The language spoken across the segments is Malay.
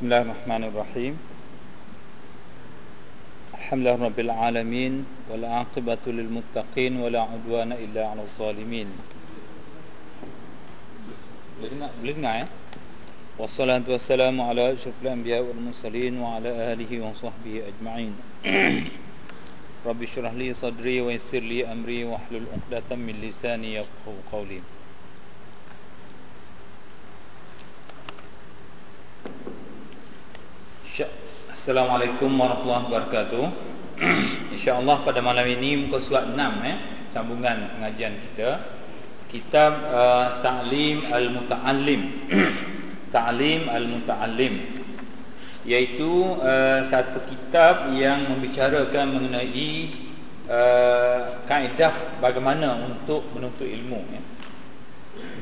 بسم الله الرحمن الرحيم الحمد لله رب العالمين والعاقبة للمتقين ولا عدوان إلا على الظالمين بلغنا يا والصلاة والسلام على أشرف الأنبياء والمرسلين وعلى آله وصحبه أجمعين رب اشرح لي صدري ويسر لي أمري واحلل عقدة من لساني يفقه قولي Assalamualaikum warahmatullahi wabarakatuh. InsyaAllah pada malam ini muka surat 6 eh, Sambungan pengajian kita. Kitab uh, Ta'lim Al-Muta'allim. Ta'lim Al-Muta'allim. Iaitu uh, satu kitab yang membicarakan mengenai uh, Kaedah bagaimana untuk menuntut ilmu eh.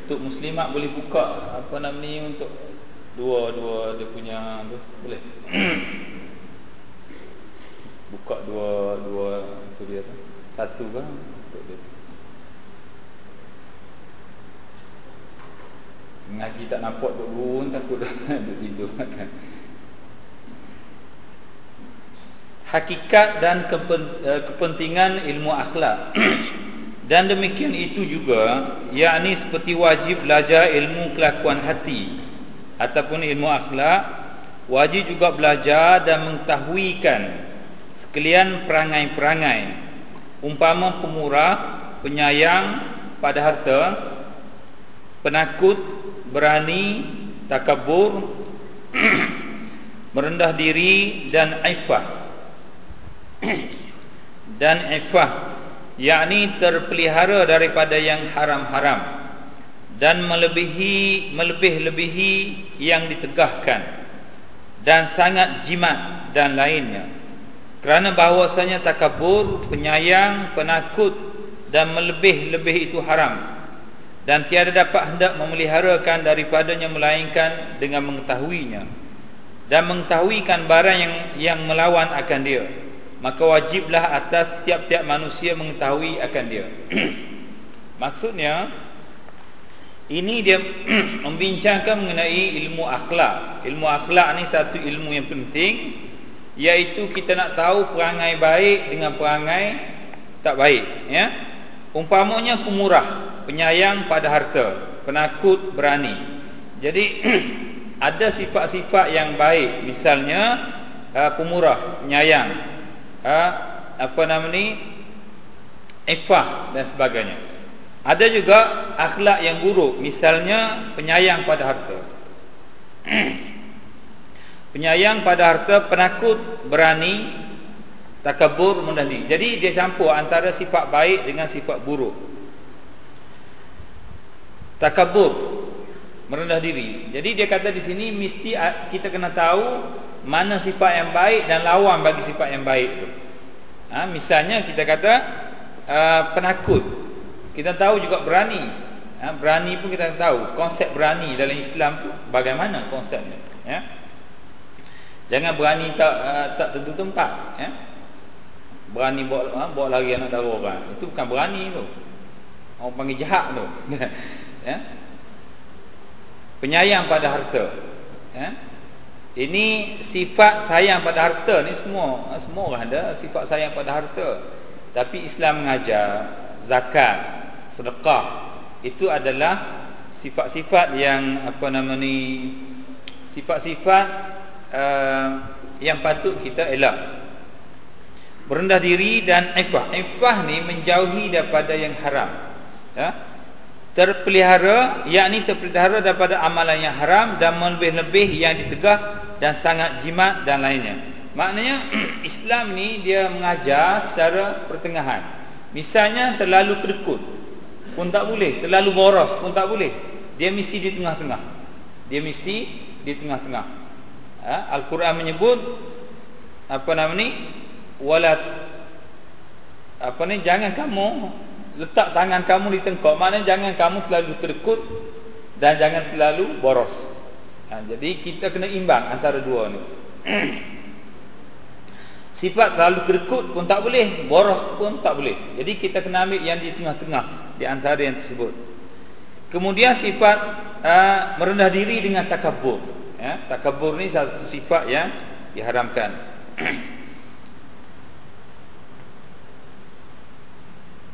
Untuk muslimat boleh buka Apa nama ni untuk dua-dua dia punya tu boleh? Buka dua dua tu dia tu. Satu kan untuk dia ngaji tak nampak tu guru takut duduk tidur. Kan hakikat dan eh, kepentingan ilmu akhlak. Dan demikian itu juga yakni seperti wajib belajar ilmu kelakuan hati ataupun ilmu akhlak wajib juga belajar dan mengetahuikan sekalian perangai-perangai. Umpama pemurah penyayang pada harta penakut berani takabur merendah diri dan ifah dan ifah yakni terpelihara daripada yang haram-haram dan melebihi melebih-lebihi yang ditegahkan dan sangat jimat dan lainnya. Kerana bahawasanya takabur penyayang penakut dan melebih-lebih itu haram. Dan tiada dapat hendak memeliharakan daripadanya melainkan dengan mengetahuinya. Dan mengetahuikan barang yang yang melawan akan dia. Maka wajiblah atas tiap-tiap manusia mengetahui akan dia. Maksudnya ini dia membincangkan mengenai ilmu akhlak. Ilmu akhlak ni satu ilmu yang penting iaitu kita nak tahu perangai baik dengan perangai tak baik, ya. Umpamanya pemurah, penyayang pada harta, penakut, berani. Jadi ada sifat-sifat yang baik, misalnya uh, pemurah, penyayang, uh, apa nama ni? Ifah dan sebagainya. Ada juga akhlak yang buruk, misalnya penyayang pada harta. penyayang pada harta, penakut, berani, takabur, diri. Jadi dia campur antara sifat baik dengan sifat buruk. Takabur, merendah diri. Jadi dia kata di sini mesti kita kena tahu mana sifat yang baik dan lawan bagi sifat yang baik tu. Ha, misalnya kita kata uh, penakut kita tahu juga berani. Ha, berani pun kita tahu. Konsep berani dalam Islam tu bagaimana konsepnya? Ya? Jangan berani tak uh, tak tentu tempat ya? Berani bawa uh, bawa lari anak dara orang. Itu bukan berani tu. Orang panggil jahat tu. Ya? Penyayang pada harta. Ya? Ini sifat sayang pada harta ni semua semua orang ada sifat sayang pada harta. Tapi Islam mengajar zakat sedekah. Itu adalah sifat-sifat yang apa nama ni sifat-sifat uh, yang patut kita elak. Merendah diri dan ifah ifah ni menjauhi daripada yang haram. Ya? Terpelihara yakni terpelihara daripada amalan yang haram dan melebih-lebih yang ditegah dan sangat jimat dan lainnya. Maknanya Islam ni dia mengajar secara pertengahan. Misalnya terlalu kedekut pun tak boleh. Terlalu boros pun tak boleh. Dia mesti di tengah-tengah. Dia mesti di tengah-tengah. Ha? Al-Quran menyebut apa nama ni? Walat apa ni? Jangan kamu letak tangan kamu di tengkok mana jangan kamu terlalu kedekut dan jangan terlalu boros. Ha, jadi kita kena imbang antara dua ni. Sifat terlalu kedekut pun tak boleh boros pun tak boleh. Jadi kita kena ambil yang di tengah-tengah di antara yang tersebut. Kemudian sifat uh, merendah diri dengan takabur. ya takabur ni satu sifat yang diharamkan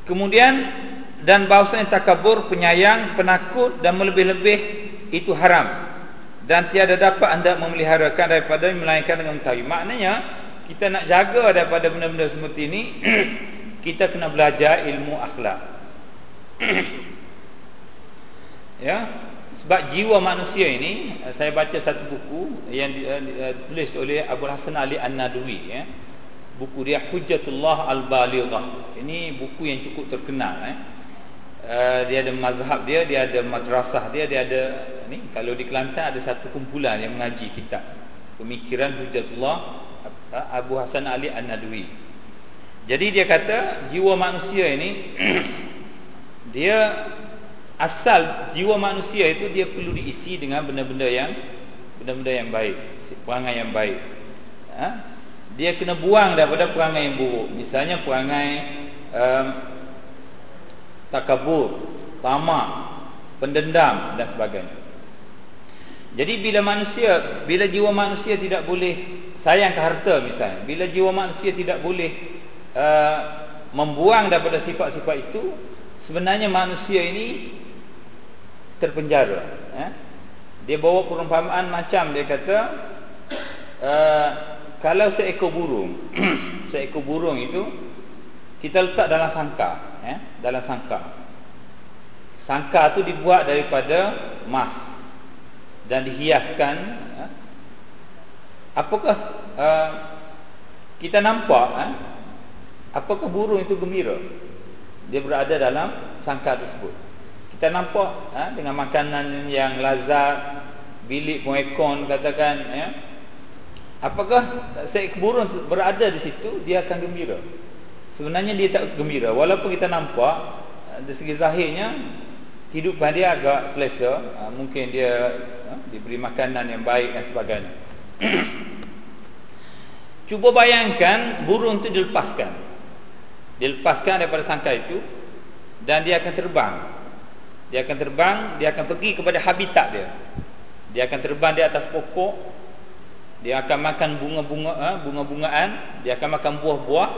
kemudian dan bahawasanya takabur penyayang penakut dan melebih-lebih itu haram dan tiada dapat anda memeliharakan daripada melainkan dengan mengetahui maknanya kita nak jaga daripada benda-benda seperti ini kita kena belajar ilmu akhlak ya sebab jiwa manusia ini saya baca satu buku yang ditulis oleh Abu Hasan Ali An-Nadwi ya. Buku dia Hujjatullah Al-Balighah ini buku yang cukup terkenal eh. Dia ada mazhab dia, dia ada madrasah dia, dia ada ni kalau di Kelantan ada satu kumpulan yang mengaji kitab. Pemikiran Hujjatullah Abu Hasan Ali An-Nadwi. Jadi dia kata jiwa manusia ini dia asal jiwa manusia itu dia perlu diisi dengan benda-benda yang benda-benda yang baik, perangai yang baik. Ha? Dia kena buang daripada perangai yang buruk. Misalnya perangai um, takabur, tamak, pendendam dan sebagainya. Jadi bila manusia, bila jiwa manusia tidak boleh sayang ke harta misalnya, bila jiwa manusia tidak boleh uh, membuang daripada sifat-sifat itu, sebenarnya manusia ini terpenjara. Eh? Dia bawa perumpamaan macam dia kata, uh, kalau seekor burung, seekor burung itu kita letak dalam sangkar, eh? dalam sangkar. Sangkar itu dibuat daripada emas dan dihiaskan ha? apakah uh, kita nampak ha? apakah burung itu gembira dia berada dalam sangkar tersebut kita nampak ha? dengan makanan yang lazat bilik pengekon katakan ya? apakah seekor burung berada di situ dia akan gembira sebenarnya dia tak gembira walaupun kita nampak dari segi zahirnya kehidupan dia agak selesa mungkin dia diberi makanan yang baik dan sebagainya. Cuba bayangkan burung itu dilepaskan. Dilepaskan daripada sangkar itu dan dia akan terbang. Dia akan terbang, dia akan pergi kepada habitat dia. Dia akan terbang di atas pokok. Dia akan makan bunga-bunga, eh, bunga-bungaan, dia akan makan buah-buah.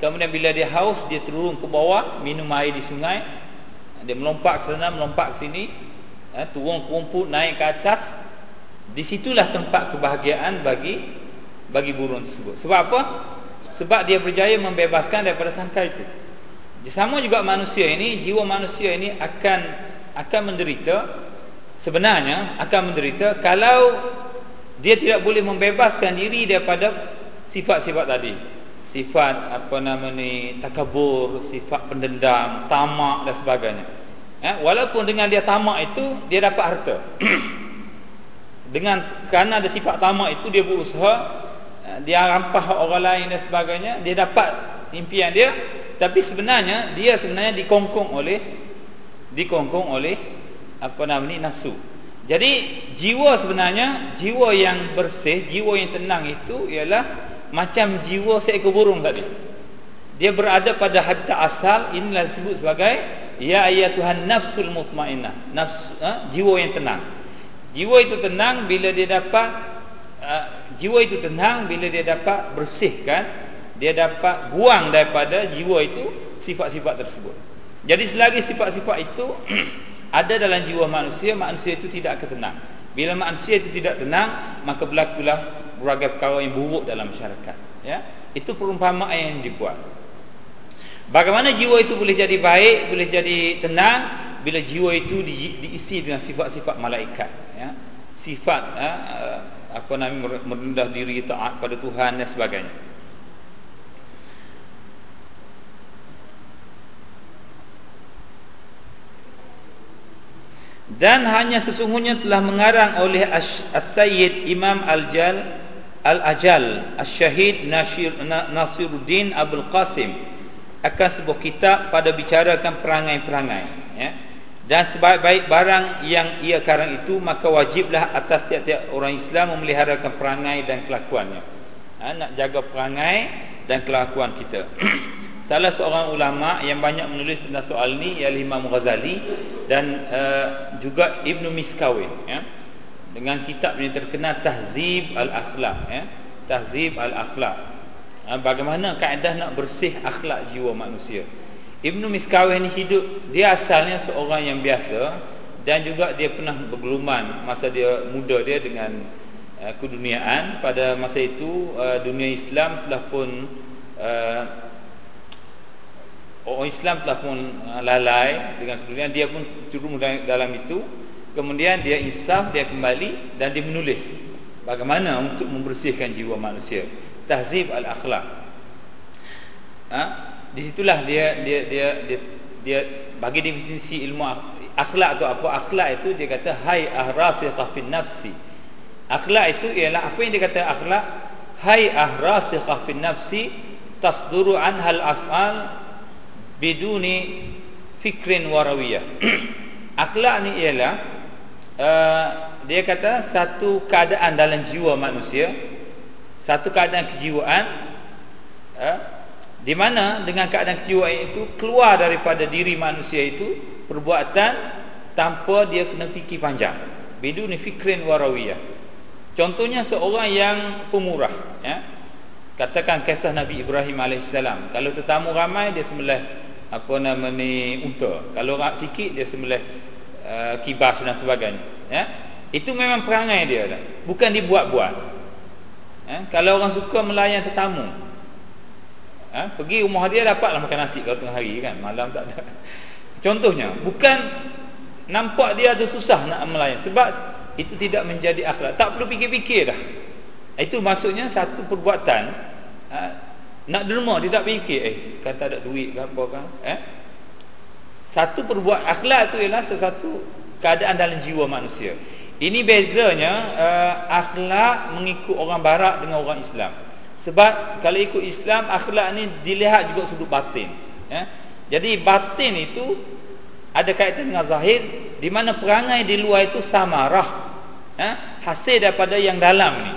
Kemudian bila dia haus, dia turun ke bawah, minum air di sungai. Dia melompat ke sana, melompat ke sini, eh, turun ke rumput, naik ke atas, Disitulah tempat kebahagiaan bagi bagi burung tersebut. Sebab apa? Sebab dia berjaya membebaskan daripada sangkar itu. Sama juga manusia ini, jiwa manusia ini akan akan menderita sebenarnya akan menderita kalau dia tidak boleh membebaskan diri daripada sifat-sifat tadi. Sifat apa nama ni takabur, sifat pendendam, tamak dan sebagainya. Eh, walaupun dengan dia tamak itu dia dapat harta. dengan kerana ada sifat tamak itu dia berusaha dia rampah orang lain dan sebagainya dia dapat impian dia. Tapi sebenarnya dia sebenarnya dikongkong oleh dikongkong oleh apa nama ni nafsu. Jadi jiwa sebenarnya jiwa yang bersih jiwa yang tenang itu ialah macam jiwa seekor burung tadi. Dia berada pada habitat asal inilah disebut sebagai ya ayatuhan nafsul mutmainnah. Nafsu ha? jiwa yang tenang. Jiwa itu tenang bila dia dapat uh, jiwa itu tenang bila dia dapat bersihkan, dia dapat buang daripada jiwa itu sifat-sifat tersebut. Jadi selagi sifat-sifat itu ada dalam jiwa manusia, manusia itu tidak akan tenang. Bila manusia itu tidak tenang, maka berlakulah berbagai perkara yang buruk dalam masyarakat, ya. Itu perumpamaan yang dibuat. Bagaimana jiwa itu boleh jadi baik, boleh jadi tenang bila jiwa itu di, diisi dengan sifat-sifat malaikat ya sifat ya, apa nama merendah diri taat pada Tuhan dan sebagainya. Dan hanya sesungguhnya telah mengarang oleh As-Sayyid Imam Al-Jal Al-Ajal Al-Syahid Nasiruddin Abdul Qasim akan sebuah kitab pada bicarakan perangai-perangai ya dan sebaik-baik barang yang ia karang itu maka wajiblah atas tiap-tiap orang Islam memeliharakan perangai dan kelakuannya ha, nak jaga perangai dan kelakuan kita salah seorang ulama yang banyak menulis tentang soal ini ialah Imam Ghazali dan uh, juga Ibnu Miskawin ya. dengan kitab yang terkenal Tahzib Al-Akhlaq ya. Tahzib Al-Akhlaq. Ha, bagaimana kaedah nak bersih akhlak jiwa manusia. Ibnu Miskawih ni hidup dia asalnya seorang yang biasa dan juga dia pernah bergeluman masa dia muda dia dengan uh, keduniaan pada masa itu uh, dunia Islam telah pun uh, orang Islam telah pun uh, lalai dengan keduniaan dia pun turun dalam itu Kemudian dia insaf, dia kembali dan dia menulis bagaimana untuk membersihkan jiwa manusia. Tahzib al-akhlaq. Ha? Di situlah dia dia dia dia, dia bagi definisi ilmu akhlak tu apa? Akhlak itu dia kata hai ahrasiqah fin nafsi. Akhlak itu ialah apa yang dia kata akhlak? Hai ahrasiqah fin nafsi tasduru anhal af'al biduni fikrin warawiyah. akhlak ni ialah uh, dia kata satu keadaan dalam jiwa manusia satu keadaan kejiwaan uh, di mana dengan keadaan kejiwaan itu keluar daripada diri manusia itu perbuatan tanpa dia kena fikir panjang. Biduni fikrin warawiyah. Contohnya seorang yang pemurah ya. Katakan kisah Nabi Ibrahim AS kalau tetamu ramai dia sembelih apa nama ni unta. Kalau rak sikit dia sembelih uh, kibas dan sebagainya ya. Itu memang perangai dia bukan dibuat-buat ya. Kalau orang suka melayan tetamu ya pergi rumah dia dapatlah makan nasi kalau tengah hari kan malam tak ada. Contohnya bukan nampak dia ada susah nak melayan sebab itu tidak menjadi akhlak. Tak perlu fikir-fikir dah. Itu maksudnya satu perbuatan ha, nak derma dia tak fikir eh kata ada duit ke apa kan eh? Satu perbuatan akhlak itu ialah sesuatu keadaan dalam jiwa manusia. Ini bezanya uh, akhlak mengikut orang barat dengan orang Islam. Sebab kalau ikut Islam akhlak ni dilihat juga sudut batin, ya. Jadi batin itu ada kaitan dengan zahir di mana perangai di luar itu samarah. Ya, hasil daripada yang dalam ni.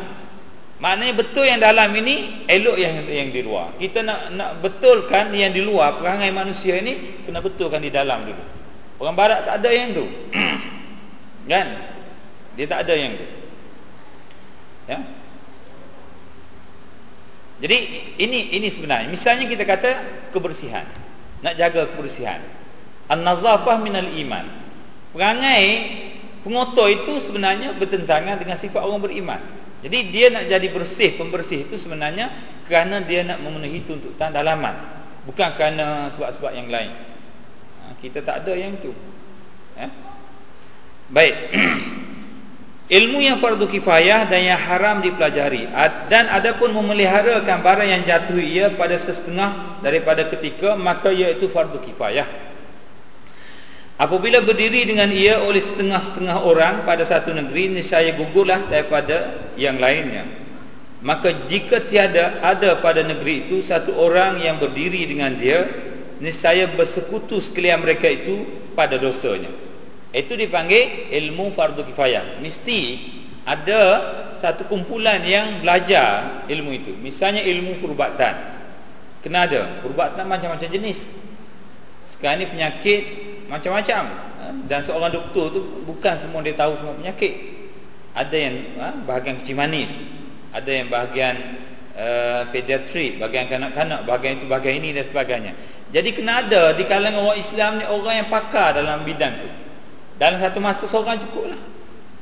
Maknanya betul yang dalam ini elok yang yang di luar. Kita nak nak betulkan yang di luar perangai manusia ini kena betulkan di dalam dulu. Orang barat tak ada yang tu. kan? Dia tak ada yang tu. Ya. Jadi ini ini sebenarnya misalnya kita kata kebersihan. Nak jaga kebersihan. An-nazafah minal iman. Perangai pengotor itu sebenarnya bertentangan dengan sifat orang beriman. Jadi dia nak jadi bersih, pembersih itu sebenarnya kerana dia nak memenuhi tuntutan dalaman. Bukan kerana sebab-sebab yang lain. Ha, kita tak ada yang itu. Ya? Baik. Ilmu yang fardu kifayah dan yang haram dipelajari. Dan ada pun memeliharakan barang yang jatuh ia pada setengah daripada ketika, maka iaitu fardu kifayah. Apabila berdiri dengan ia oleh setengah-setengah orang pada satu negeri niscaya gugurlah daripada yang lainnya. Maka jika tiada ada pada negeri itu satu orang yang berdiri dengan dia niscaya bersekutu sekalian mereka itu pada dosanya. Itu dipanggil ilmu fardu kifayah. Mesti ada satu kumpulan yang belajar ilmu itu. Misalnya ilmu perubatan. Kena ada. Perubatan macam-macam jenis. Sekarang ni penyakit macam-macam ha? dan seorang doktor tu bukan semua dia tahu semua penyakit ada yang ha, bahagian kecil manis ada yang bahagian uh, pediatrik bahagian kanak-kanak bahagian itu bahagian ini dan sebagainya jadi kena ada di kalangan orang Islam ni orang yang pakar dalam bidang tu dalam satu masa seorang cukup lah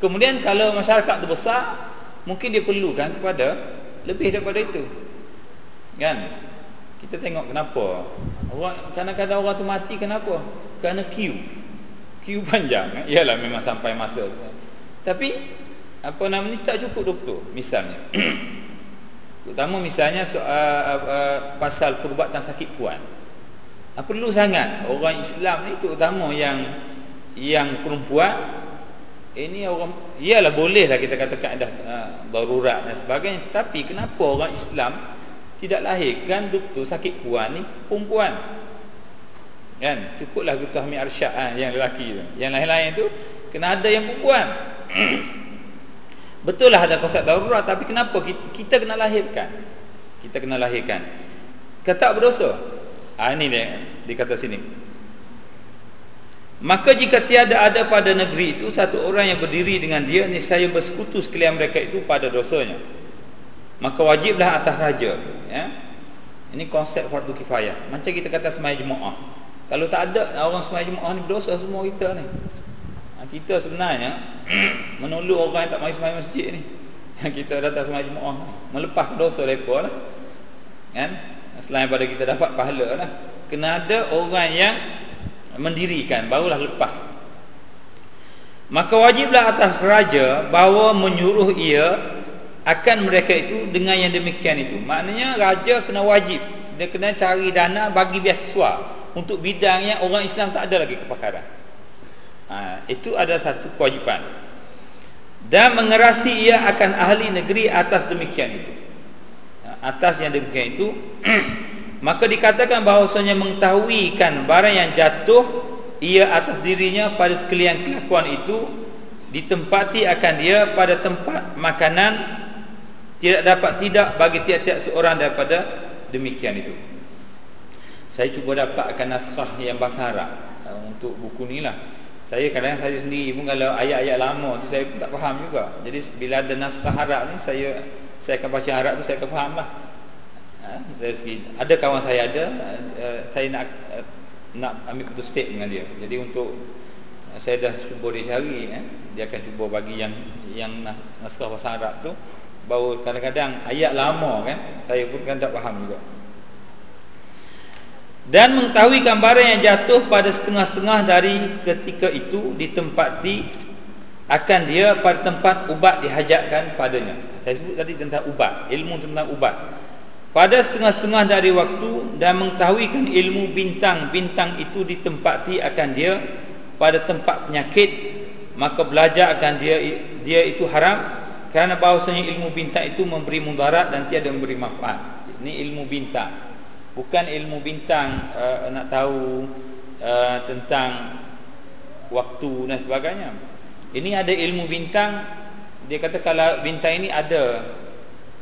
kemudian kalau masyarakat tu besar mungkin dia perlukan kepada lebih daripada itu. Kan? Kita tengok kenapa. Orang kadang-kadang orang tu mati kenapa? Kerana queue. Queue panjang. Ialah memang sampai masa. Tapi apa nama ni tak cukup doktor misalnya. Terutama misalnya soal uh, uh, pasal perubatan sakit puan. Uh, perlu sangat orang Islam ni terutama yang yang perempuan ini orang iyalah bolehlah kita katakan dah uh, darurat dan sebagainya. Tetapi kenapa orang Islam tidak lahirkan doktor sakit puan ni? Perempuan. Kan? Cukuplah. Hamid Arsyad ha, yang lelaki tu. Yang lain-lain tu kena ada yang perempuan. Betul lah ada konsep darurat tapi kenapa kita, kita kena lahirkan? Kita kena lahirkan. Kata berdosa ha, ini dia dikata sini Maka jika tiada ada pada negeri itu satu orang yang berdiri dengan dia niscaya bersekutu sekalian mereka itu pada dosanya. Maka wajiblah atas raja, ya. Ini konsep fardu kifayah. Macam kita kata semai jemaah. Kalau tak ada orang semai jemaah ni berdosa semua kita ni. Ha, kita sebenarnya menolong orang yang tak mai semai masjid ni. kita datang semai jemaah melepas dosa depa lah. Kan? Selain pada kita dapat pahala lah. Kena ada orang yang mendirikan barulah lepas. Maka wajiblah atas raja bahawa menyuruh ia akan mereka itu dengan yang demikian itu. Maknanya raja kena wajib. Dia kena cari dana bagi beasiswa untuk bidang yang orang Islam tak ada lagi kepakaran. Ha, itu ada satu kewajipan. Dan mengerasi ia akan ahli negeri atas demikian itu. Ha, atas yang demikian itu maka dikatakan bahawasanya mengetahui kan barang yang jatuh ia atas dirinya pada sekalian kelakuan itu ditempati akan dia pada tempat makanan tidak dapat tidak bagi tiap-tiap seorang daripada demikian itu. Saya cuba dapatkan naskah yang bahasa Arab uh, untuk buku ni lah. Saya kadang saya sendiri pun kalau ayat-ayat lama tu saya pun tak faham juga. Jadi bila ada naskah Arab ni saya saya akan baca Arab tu saya akan faham lah Dari segi ada kawan saya ada uh, saya nak uh, nak ambil putus state dengan dia. Jadi untuk uh, saya dah cuba dia cari eh, dia akan cuba bagi yang yang naskah bahasa Arab tu. Baru kadang-kadang ayat lama kan saya pun kan tak faham juga. Dan mengetahui gambaran yang jatuh pada setengah-setengah dari ketika itu ditempati akan dia pada tempat ubat dihajatkan padanya. Saya sebut tadi tentang ubat ilmu tentang ubat pada setengah-setengah dari waktu dan mengetahuikan ilmu bintang-bintang itu ditempati akan dia pada tempat penyakit maka belajar akan dia dia itu haram kerana bahawasanya ilmu bintang itu memberi mudarat dan tiada memberi manfaat. Ini ilmu bintang. Bukan ilmu bintang uh, nak tahu uh, tentang waktu dan sebagainya. Ini ada ilmu bintang. Dia kata kalau bintang ini ada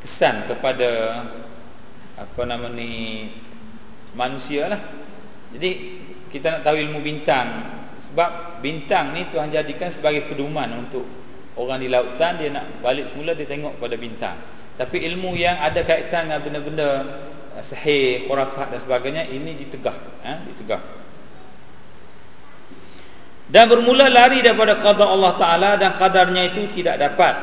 kesan kepada apa nama ni manusia lah. Jadi kita nak tahu ilmu bintang. Sebab bintang ni Tuhan jadikan sebagai pedoman untuk orang di lautan dia nak balik semula dia tengok pada bintang. Tapi ilmu yang ada kaitan dengan benda-benda eh, sahih, khurafat dan sebagainya ini ditegah ha? ditegah. Dan bermula lari daripada qada Allah Ta'ala dan qadarnya itu tidak dapat.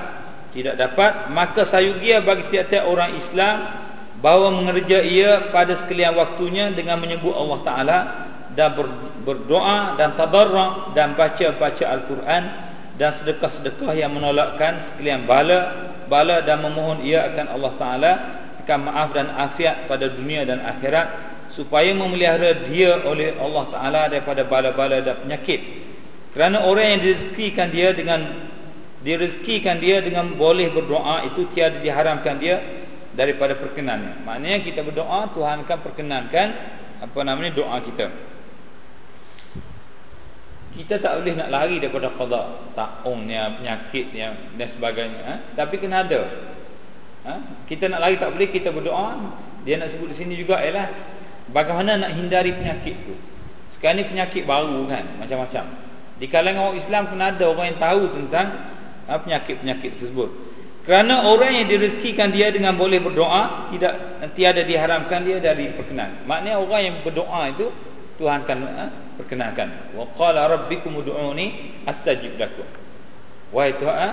Tidak dapat maka sayugia bagi tiap-tiap orang Islam bahawa mengerja ia pada sekalian waktunya dengan menyebut Allah Ta'ala dan berdoa dan tadarra dan baca-baca Al-Quran dan sedekah-sedekah yang menolakkan sekalian bala bala dan memohon ia akan Allah Ta'ala akan maaf dan afiat pada dunia dan akhirat supaya memelihara dia oleh Allah Ta'ala daripada bala-bala dan penyakit. Kerana orang yang direzekikan dia dengan direzekikan dia dengan boleh berdoa itu tiada diharamkan dia daripada perkenannya. Maknanya kita berdoa Tuhan akan perkenankan apa namanya doa kita. Kita tak boleh nak lari daripada qada taunnya penyakitnya dan sebagainya, ha? tapi kena ada. Ha? Kita nak lari tak boleh kita berdoa. Dia nak sebut di sini juga ialah bagaimana nak hindari penyakit tu. Sekarang ni penyakit baru kan, macam-macam. Di kalangan orang Islam kena ada orang yang tahu tentang ha, penyakit-penyakit tersebut. Kerana orang yang direzekikan dia dengan boleh berdoa tidak tiada diharamkan dia dari perkenan. Maknanya orang yang berdoa itu Tuhan akan ha, perkenankan. Wa qala rabbikum ud'uni astajib lakum. Wahai Tuhan, ha,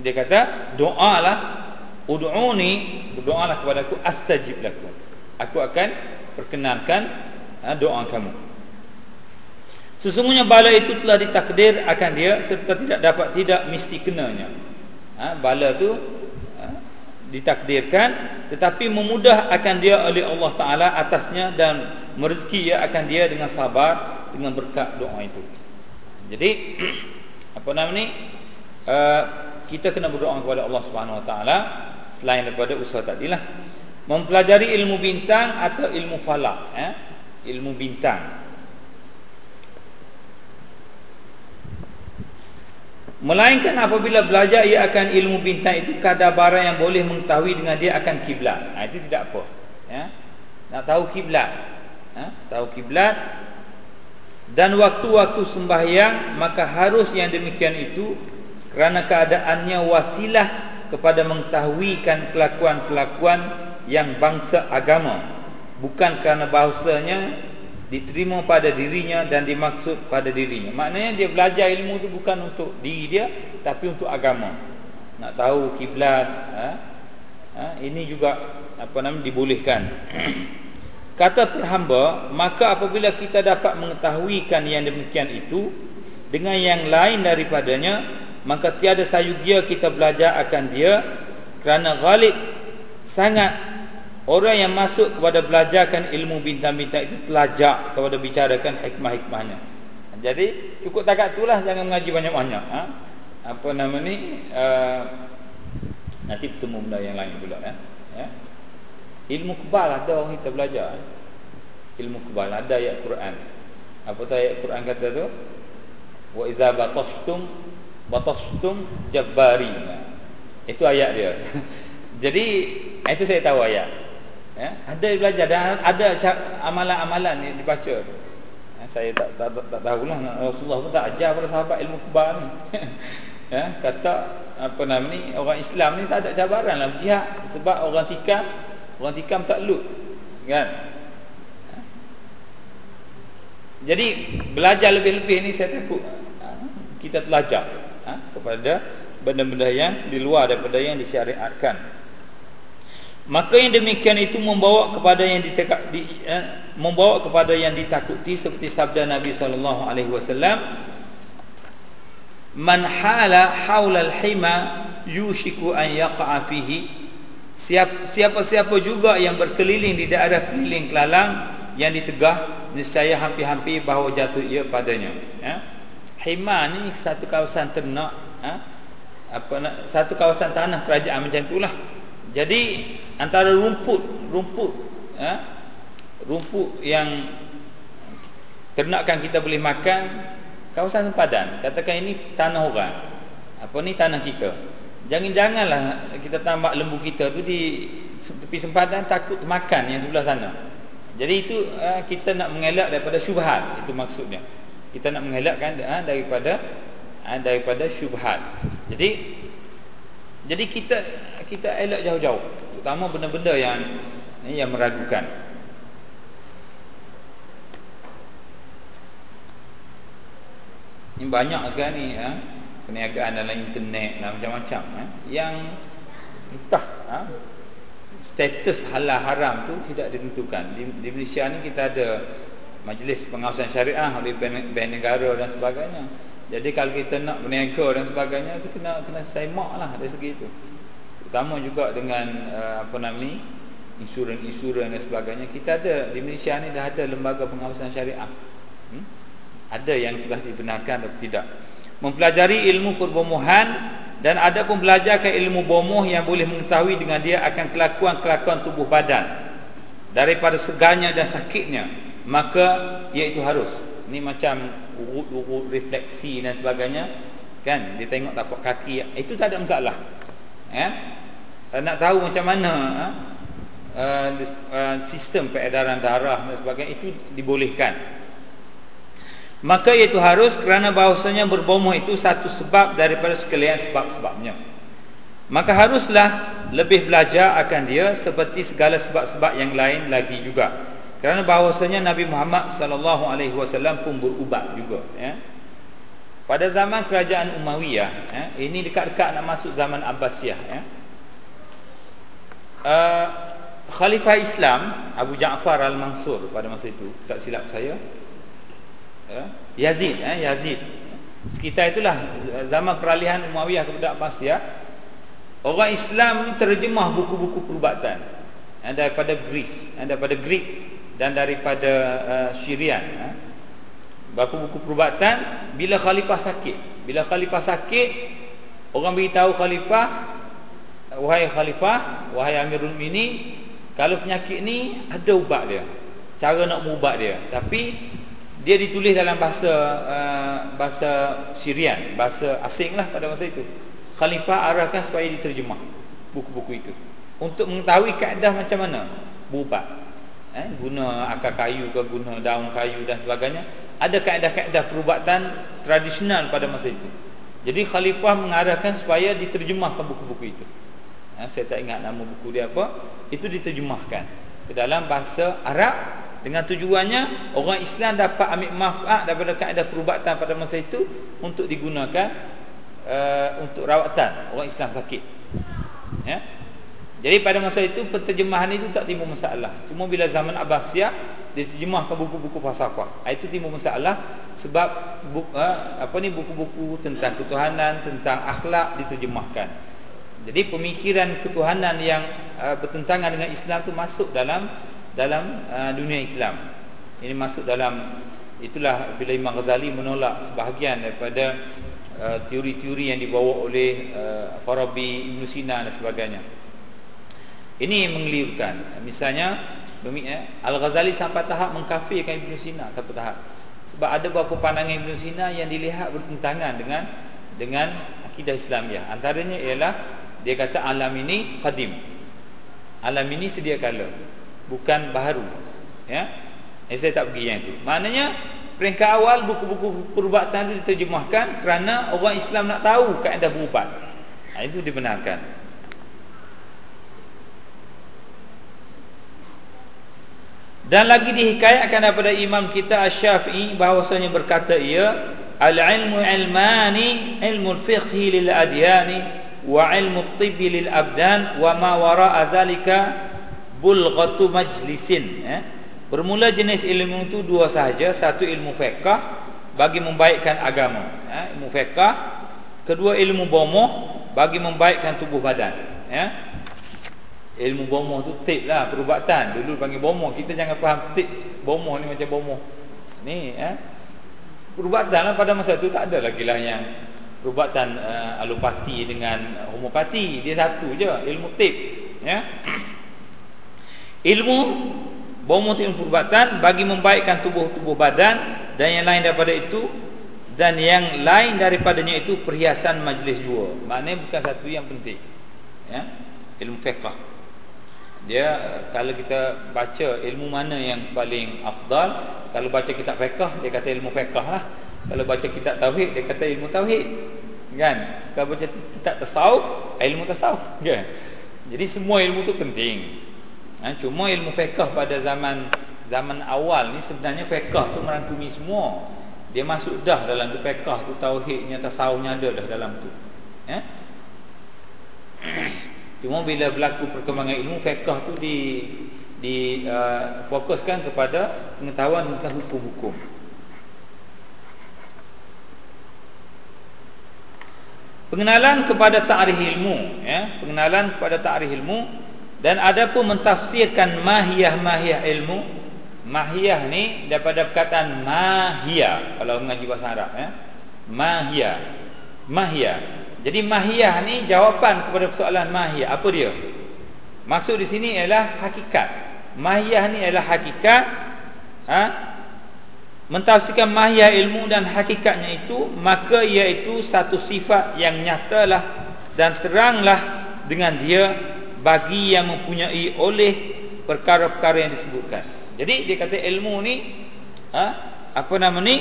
dia kata doalah ud'uni berdoalah kepada aku astajib lakum. Aku akan perkenankan ha, doa kamu. Sesungguhnya bala itu telah ditakdir akan dia serta tidak dapat tidak mesti kenanya ha, bala tu ha, ditakdirkan tetapi memudah akan dia oleh Allah Taala atasnya dan merezeki ia akan dia dengan sabar dengan berkat doa itu. Jadi apa nama ni? Uh, kita kena berdoa kepada Allah Subhanahu Wa Taala selain daripada usaha tadilah mempelajari ilmu bintang atau ilmu falak eh? ilmu bintang Melainkan apabila belajar ia akan ilmu bintang itu kadar barang yang boleh mengetahui dengan dia akan kiblat. Ha, itu tidak apa. Ya. Nak tahu kiblat. Ha? Tahu kiblat dan waktu-waktu sembahyang maka harus yang demikian itu kerana keadaannya wasilah kepada mengetahuikan kelakuan-kelakuan yang bangsa agama bukan kerana bahasanya diterima pada dirinya dan dimaksud pada dirinya maknanya dia belajar ilmu itu bukan untuk diri dia tapi untuk agama nak tahu kiblat ha? Ha? ini juga apa nama dibolehkan Kata perhamba, maka apabila kita dapat mengetahuikan yang demikian itu dengan yang lain daripadanya, maka tiada sayugia kita belajar akan dia kerana ghalib sangat orang yang masuk kepada belajarkan ilmu bintang-bintang itu telajak kepada bicarakan hikmah-hikmahnya. Jadi cukup takat itulah jangan mengaji banyak-banyak. Ha? Apa nama ni? Uh, nanti bertemu benda yang lain pula ya. ya? Ilmu kebal ada orang kita belajar. Ilmu kebal ada ayat Quran. Apa tu ayat Quran kata tu? Wa iza batashtum batashtum jabbari. Itu ayat dia. Jadi itu saya tahu ayat. Ya, ada belajar. Dan ada amalan-amalan yang dibaca. Ya, saya tak tak tak, tak tahulah Rasulullah pun tak ajar pada sahabat ilmu kebal ni. ya, kata apa nama ni orang Islam ni tak ada cabaran lah jihad sebab orang tikam Orang tikam tak lut Kan? Jadi Belajar lebih-lebih ni saya takut ha, Kita telajak ha, Kepada benda-benda yang Di luar daripada yang disyariatkan Maka yang demikian itu Membawa kepada yang ditekak, di, eh, Membawa kepada yang ditakuti Seperti sabda Nabi SAW Man hala haulal hima Yushiku an yaqa'a fihi. Siapa-siapa juga yang berkeliling di daerah keliling kelalang yang ditegah niscaya hampir-hampir bahawa jatuh ia padanya. Ya hima ni satu kawasan ternak ha? apa satu kawasan tanah kerajaan macam itulah jadi antara rumput rumput ha? rumput yang ternakan kita boleh makan kawasan sempadan katakan ini tanah orang apa ni tanah kita Jangan-janganlah kita tambah lembu kita tu di tepi sempadan takut makan yang sebelah sana. Jadi itu uh, kita nak mengelak daripada syubhat itu maksudnya. Kita nak mengelakkan uh, daripada uh, daripada syubhat. Jadi jadi kita kita elak jauh-jauh. Terutama benda-benda yang yang meragukan. Ini banyak sekarang ni. Uh perniagaan dalam internet dan macam-macam eh, yang entah ha, status halal haram tu tidak ditentukan. Di, di Malaysia ni kita ada majlis pengawasan syariah oleh bank negara dan sebagainya. Jadi kalau kita nak berniaga dan sebagainya tu kena kena semak lah dari segi itu terutama juga dengan uh, apa nama ni insurans-insurans dan sebagainya kita ada di Malaysia ni dah ada lembaga pengawasan syariah. Hmm? ada yang telah dibenarkan atau tidak. Mempelajari ilmu perbomohan dan ada pun belajar ke ilmu bomoh yang boleh mengetahui dengan dia akan kelakuan-kelakuan tubuh badan. Daripada segarnya dan sakitnya maka iaitu harus. Ini macam urut-urut refleksi dan sebagainya. Kan? Dia tengok tapak kaki itu tak ada masalah. Ya nak tahu macam mana uh, uh, sistem peredaran darah dan sebagainya itu dibolehkan Maka itu harus kerana bahawasanya berbomoh itu satu sebab daripada sekalian sebab-sebabnya. Maka haruslah lebih belajar akan dia seperti segala sebab-sebab yang lain lagi juga. Kerana bahawasanya Nabi Muhammad sallallahu alaihi wasallam pun berubat juga ya. Pada zaman kerajaan Umayyah ya, ini dekat-dekat nak masuk zaman Abbasiyah ya. Uh, Khalifah Islam Abu Ja'far Al-Mansur pada masa itu tak silap saya. Ya. Yazid eh Yazid. Sekitar itulah zaman peralihan Umayyah kepada Abbasiyah orang Islam ni terjemah buku-buku perubatan. Eh, daripada Greece eh, daripada Greek dan daripada uh, Syrian eh. buku-buku perubatan? Bila khalifah sakit. Bila khalifah sakit orang beritahu khalifah wahai khalifah wahai amirul mukminin kalau penyakit ni ada ubat dia cara nak ubat dia tapi dia ditulis dalam bahasa uh, bahasa Syrian, bahasa asing lah pada masa itu. Khalifah arahkan supaya diterjemah buku-buku itu untuk mengetahui kaedah macam mana berubat. Eh, guna akar kayu ke guna daun kayu dan sebagainya. ada kaedah-kaedah perubatan tradisional pada masa itu. Jadi khalifah mengarahkan supaya diterjemahkan buku-buku itu. Ha, saya tak ingat nama buku dia apa. Itu diterjemahkan ke dalam bahasa Arab dengan tujuannya orang Islam dapat ambil manfaat daripada kaedah perubatan pada masa itu untuk digunakan uh, untuk rawatan orang Islam sakit. Ya. Jadi pada masa itu penterjemahan itu tak timbul masalah. Cuma bila zaman Abbasiyah diterjemahkan buku-buku falsafah. Itu timbul masalah sebab buku, uh, apa ni buku-buku tentang ketuhanan, tentang akhlak diterjemahkan. Jadi pemikiran ketuhanan yang uh, bertentangan dengan Islam itu masuk dalam dalam uh, dunia Islam. Ini masuk dalam itulah bila Imam Ghazali menolak sebahagian daripada uh, teori-teori yang dibawa oleh uh, Farabi, Ibn Sina dan sebagainya. Ini mengelirukan. Misalnya eh, Al-Ghazali sampai tahap mengkafirkan Ibn Sina sampai tahap. Sebab ada beberapa pandangan Ibn Sina yang dilihat bertentangan dengan dengan akidah Islamiah. Antaranya ialah dia kata alam ini qadim. Alam ini sedia kala bukan baharu. Ya? Eh, saya tak pergi yang itu. Maknanya peringkat awal buku-buku perubatan itu diterjemahkan kerana orang Islam nak tahu kaedah berubat ha, itu dibenarkan. Dan lagi dihikayatkan daripada imam kita Asy-Syafi'i bahwasanya berkata ia al-ilmu ilmani ilmu al-fiqhi lil adyani wa ilmu at-tibbi lil abdan wa ma wara'a dhalika bulghatu majlisin ya. Bermula jenis ilmu itu dua sahaja, satu ilmu fiqh bagi membaikkan agama, ya. ilmu fiqh. Kedua ilmu bomoh bagi membaikkan tubuh badan, ya. Ilmu bomoh tu tip lah perubatan. Dulu panggil bomoh, kita jangan faham tip bomoh ni macam bomoh. Ni ya. Perubatan lah pada masa tu tak ada lagi lah yang perubatan uh, alopati dengan homopati. Dia satu je, ilmu tip, ya. Ilmu Bahawa ilmu perubatan Bagi membaikkan tubuh-tubuh badan Dan yang lain daripada itu Dan yang lain daripadanya itu Perhiasan majlis jua Maknanya bukan satu yang penting ya? Ilmu fiqah Dia Kalau kita baca ilmu mana yang paling afdal Kalau baca kitab fiqah Dia kata ilmu fiqah lah Kalau baca kitab tauhid Dia kata ilmu tauhid Kan? Kalau baca kitab tasawuf Ilmu tasawuf kan? Jadi semua ilmu tu penting. Ha, cuma ilmu fiqh pada zaman zaman awal ni sebenarnya fiqh tu merangkumi semua. Dia masuk dah dalam tu fiqh tu tauhidnya tasawufnya ada dah dalam tu. Ya cuma bila berlaku perkembangan ilmu fiqh tu di di uh, fokuskan kepada pengetahuan tentang hukum-hukum pengenalan kepada ta'rif ilmu ya pengenalan kepada ta'rif ilmu dan ada pun mentafsirkan mahiyah-mahiyah ilmu. Mahiyah ni daripada perkataan mahiyah kalau mengaji bahasa Arab ya. Mahiyah. Mahiyah. Jadi mahiyah ni jawapan kepada persoalan mahiyah. Apa dia? Maksud di sini ialah hakikat. Mahiyah ni ialah hakikat. Ha? Mentafsirkan mahiyah ilmu dan hakikatnya itu maka iaitu satu sifat yang nyatalah dan teranglah dengan dia bagi yang mempunyai oleh perkara-perkara yang disebutkan. Jadi dia kata ilmu ni ha, apa nama ni?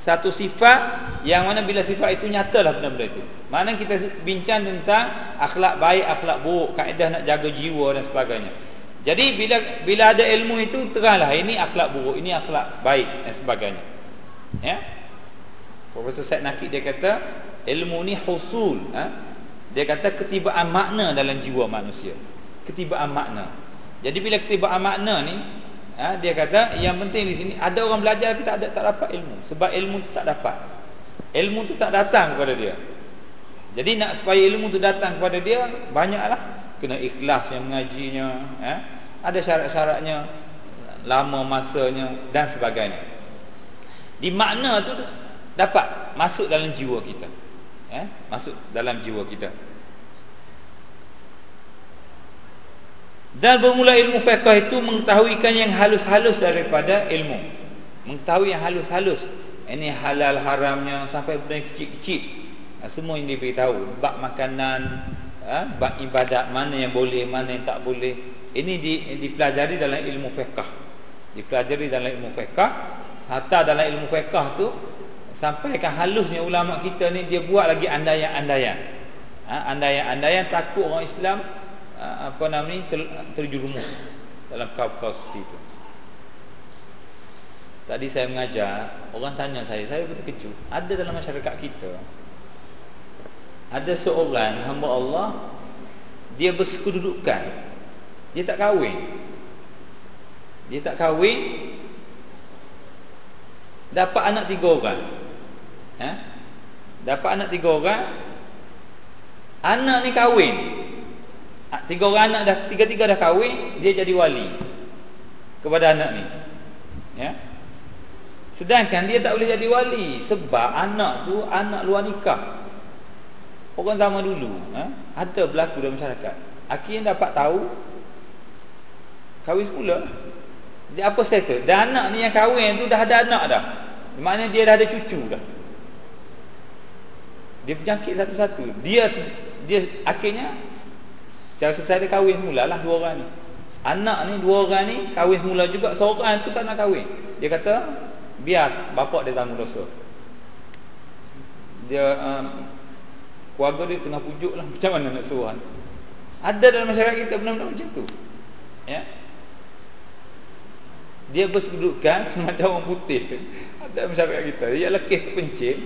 Satu sifat yang mana bila sifat itu nyatalah benda-benda itu. Mana kita bincang tentang akhlak baik, akhlak buruk, kaedah nak jaga jiwa dan sebagainya. Jadi bila bila ada ilmu itu teranglah ini akhlak buruk, ini akhlak baik dan sebagainya. Ya. Profesor Said Nakid dia kata ilmu ni husul, ha? Dia kata ketibaan makna dalam jiwa manusia. Ketibaan makna. Jadi bila ketibaan makna ni, ha, dia kata yang penting di sini ada orang belajar tapi tak ada tak dapat ilmu. Sebab ilmu tu tak dapat. Ilmu tu tak datang kepada dia. Jadi nak supaya ilmu tu datang kepada dia, banyaklah kena ikhlas yang mengajinya, ha? Ada syarat-syaratnya, lama masanya dan sebagainya. Di makna tu dapat masuk dalam jiwa kita eh, masuk dalam jiwa kita. Dan bermula ilmu fiqh itu mengetahuikan yang halus-halus daripada ilmu. Mengetahui yang halus-halus. Ini halal haramnya sampai benda kecil-kecil. Ha, semua yang diberitahu. Bak makanan, ha, bak ibadat, mana yang boleh, mana yang tak boleh. Ini di, dipelajari dalam ilmu fiqh. Dipelajari dalam ilmu fiqh. Hatta dalam ilmu fiqh tu sampaikan halusnya ulama kita ni dia buat lagi andaian-andaian. Ha, andaian-andaian takut orang Islam ha, apa nama ni ter, terjerumus dalam kau-kau seperti itu. Tadi saya mengajar orang tanya saya saya betul terkejut. Ada dalam masyarakat kita ada seorang hamba Allah dia bersekedudukan dia tak kahwin. Dia tak kahwin dapat anak tiga orang. Ha? dapat anak tiga orang anak ni kahwin. Tiga orang anak dah tiga-tiga dah kahwin dia jadi wali kepada anak ni. Ya? Sedangkan dia tak boleh jadi wali sebab anak tu anak luar nikah. Orang zaman dulu ha? ada berlaku dalam masyarakat. Akhirnya dapat tahu kahwin semula dia apa settle? Dan anak ni yang kahwin tu dah ada anak dah. Maknanya dia dah ada cucu dah. Dia berjangkit satu-satu. Dia dia akhirnya secara selesai dia kahwin semula lah dua orang ni. Anak ni dua orang ni kahwin semula juga. Seorang tu tak nak kahwin. Dia kata biar bapak dia tanggung dosa. Dia um, keluarga dia tengah pujuk lah macam mana nak suruh. Ada dalam masyarakat kita benar-benar macam tu. Ya dia bersedudukan macam orang putih. Ada masyarakat kita. Dia lekis tu pencing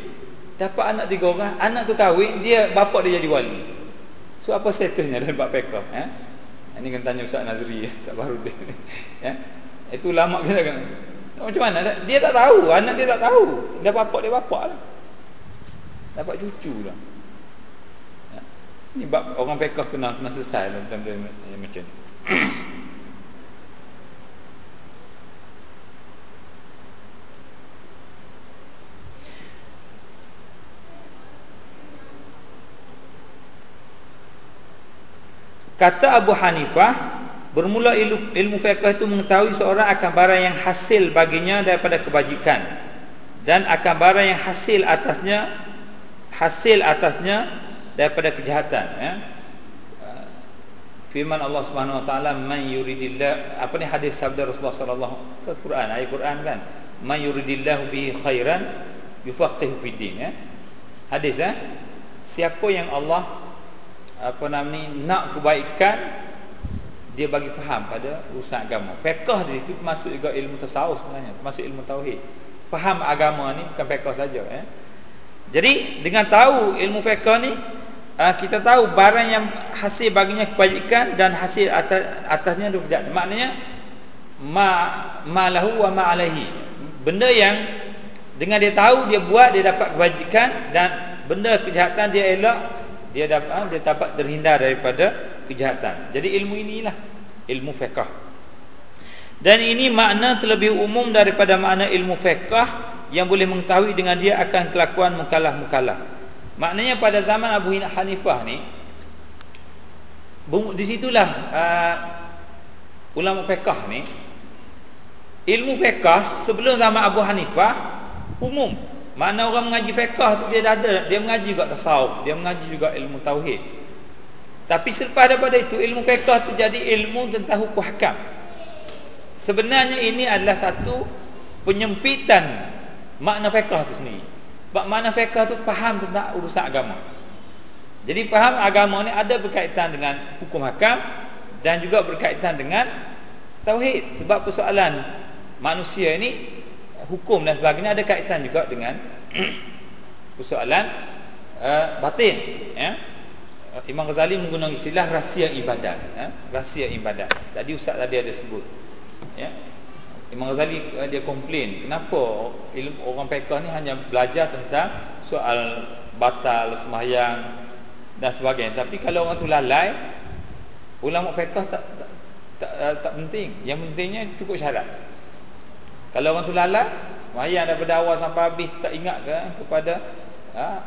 dapat anak tiga orang anak tu kahwin dia bapak dia jadi wali. So apa settlenya dalam bab pekah eh? ini kan tanya Ustaz Nazri Ustaz Barudin ya? itu lama kita kan macam mana? Dia tak tahu. Anak dia tak tahu. Dia bapak dia bapak lah. Dapat cucu lah. Ya? ini bab orang pekah kena kena selesai lah, macam ni Kata Abu Hanifah, bermula ilmu, ilmu fiqh itu mengetahui seorang akan barang yang hasil baginya daripada kebajikan dan akan barang yang hasil atasnya hasil atasnya daripada kejahatan ya. Firman Allah Subhanahu wa taala man yuridillah apa ni hadis sabda Rasulullah sallallahu alaihi wasallam Quran ayat Quran kan man yuridillahu bihi khairan yufaqihu fid din ya. Hadis ya. Siapa yang Allah apa nama ni nak kebaikan dia bagi faham pada urusan agama. Fiqh di situ termasuk juga ilmu tasawuf sebenarnya, termasuk ilmu tauhid. Faham agama ni bukan fiqh saja eh. Jadi dengan tahu ilmu fiqh ni ah, kita tahu barang yang hasil baginya kebajikan dan hasil atas, atasnya dua. Maknanya ma malahu wa ma alaihi. Benda yang dengan dia tahu dia buat dia dapat kebajikan dan benda kejahatan dia elak dia dapat ah, dia dapat terhindar daripada kejahatan. Jadi ilmu inilah ilmu fiqh. Dan ini makna terlebih umum daripada makna ilmu fiqh yang boleh mengetahui dengan dia akan kelakuan mukalah-mukalah. Maknanya pada zaman Abu Hanifah ni di situlah uh, ulama fiqh ni ilmu fiqh sebelum zaman Abu Hanifah umum mana orang mengaji fiqh tu dia dah ada, dia mengaji juga tasawuf, dia mengaji juga ilmu tauhid. Tapi selepas daripada itu ilmu fiqh tu jadi ilmu tentang hukum hakam. Sebenarnya ini adalah satu penyempitan makna fiqh tu sendiri. Sebab makna fiqh tu faham tentang urusan agama. Jadi faham agama ni ada berkaitan dengan hukum hakam dan juga berkaitan dengan tauhid. Sebab persoalan manusia ini hukum dan sebagainya ada kaitan juga dengan persoalan uh, batin ya. Imam Ghazali menggunakan istilah rahsia ibadat ya? rahsia ibadat. Tadi ustaz tadi ada sebut ya. Imam Ghazali uh, dia komplain kenapa ilmu orang fiqh ni hanya belajar tentang soal batal sembahyang dan sebagainya. Tapi kalau orang tu lalai ulama fiqh tak tak, tak, tak, tak penting. Yang pentingnya cukup syarat kalau orang tu lalai Semayang daripada awal sampai habis Tak ingat ke kepada ha,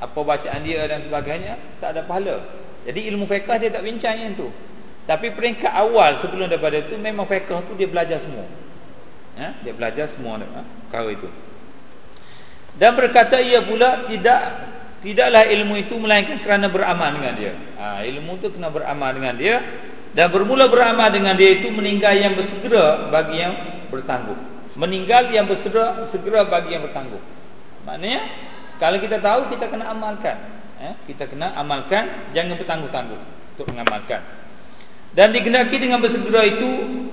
Apa bacaan dia dan sebagainya Tak ada pahala. Jadi ilmu fiqah dia tak bincang yang tu. Tapi peringkat awal sebelum daripada itu Memang fiqah tu dia belajar semua. Ha, Dia belajar semua ha, Perkara itu. Dan berkata ia pula Tidak Tidaklah ilmu itu melainkan kerana beramal dengan dia. Ha, Ilmu itu kena beramal dengan dia. Dan bermula beramal dengan dia itu Meninggal yang bersegera bagi yang bertanggung meninggal yang bersegera segera bagi yang bertangguh maknanya kalau kita tahu kita kena amalkan eh? kita kena amalkan jangan bertangguh-tangguh untuk mengamalkan dan digendaki dengan bersegera itu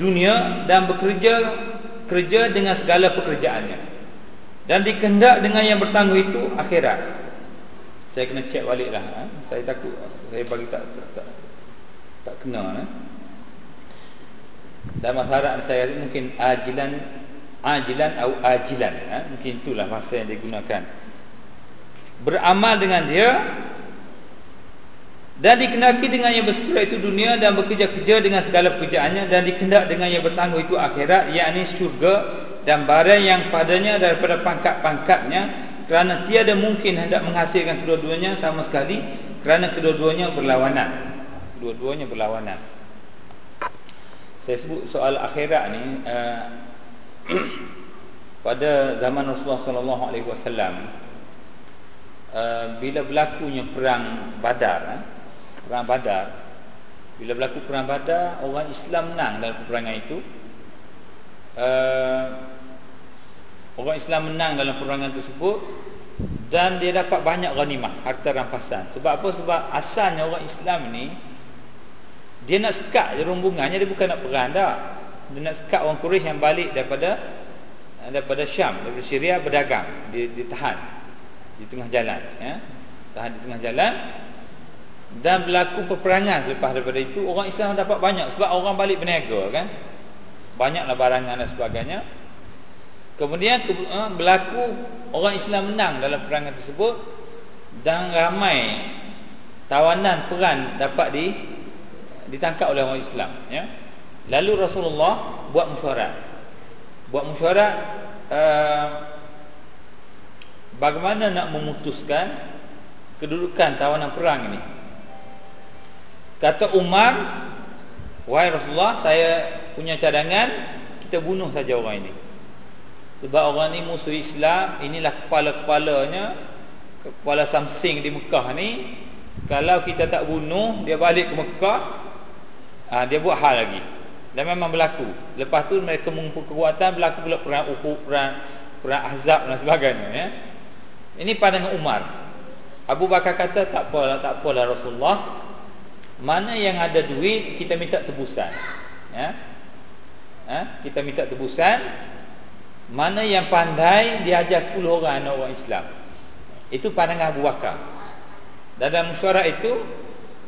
dunia dan bekerja kerja dengan segala pekerjaannya dan dikendak dengan yang bertangguh itu akhirat saya kena cek balik lah eh? saya takut saya bagi tak tak, tak, tak kena eh? Dan masyarakat saya mungkin ajilan ajilan atau ajilan ha? mungkin itulah bahasa yang digunakan. Beramal dengan dia dan dikenaki dengan yang bersegera itu dunia dan bekerja-kerja dengan segala pekerjaannya dan dikendak dengan yang bertangguh itu akhirat yakni syurga dan barang yang padanya daripada pangkat-pangkatnya. Kerana tiada mungkin hendak menghasilkan kedua-duanya sama sekali kerana kedua-duanya berlawanan. Dua-duanya berlawanan saya sebut soal akhirat ni uh, pada zaman Rasulullah sallallahu alaihi wasallam uh, bila berlakunya perang Badar uh, perang Badar bila berlaku perang Badar orang Islam menang dalam peperangan itu. Uh, orang Islam menang dalam peperangan tersebut dan dia dapat banyak ghanimah harta rampasan. Sebab apa? Sebab asalnya orang Islam ni dia nak sekat je rombongannya dia bukan nak perang dah. Dia nak sekat orang Quraisy yang balik daripada daripada Syam, daripada Syria berdagang, dia ditahan di tengah jalan ya. Tahan di tengah jalan dan berlaku peperangan selepas daripada itu orang Islam dapat banyak sebab orang balik berniaga kan. Banyaklah barangan dan sebagainya. Kemudian eh, berlaku orang Islam menang dalam peperangan tersebut dan ramai tawanan perang dapat di ditangkap oleh orang Islam ya. Lalu Rasulullah buat mesyuarat. Buat mesyuarat uh, bagaimana nak memutuskan kedudukan tawanan perang ini. Kata Umar, "Wahai Rasulullah, saya punya cadangan kita bunuh saja orang ini." Sebab orang ini musuh Islam, inilah kepala-kepalanya, kepala Samsing di Mekah ni. Kalau kita tak bunuh, dia balik ke Mekah, ha, dia buat hal lagi. Dan memang berlaku. Lepas tu mereka mengumpul kekuatan berlaku pula perang Uhud perang perang Ahzab dan sebagainya ya. Ini pandangan Umar. Abu Bakar kata tak apalah tak apalah Rasulullah. Mana yang ada duit kita minta tebusan. Ya. Ha? kita minta tebusan. Mana yang pandai diajar 10 orang anak orang Islam. Itu pandangan Abu Bakar. Dalam mesyuarat itu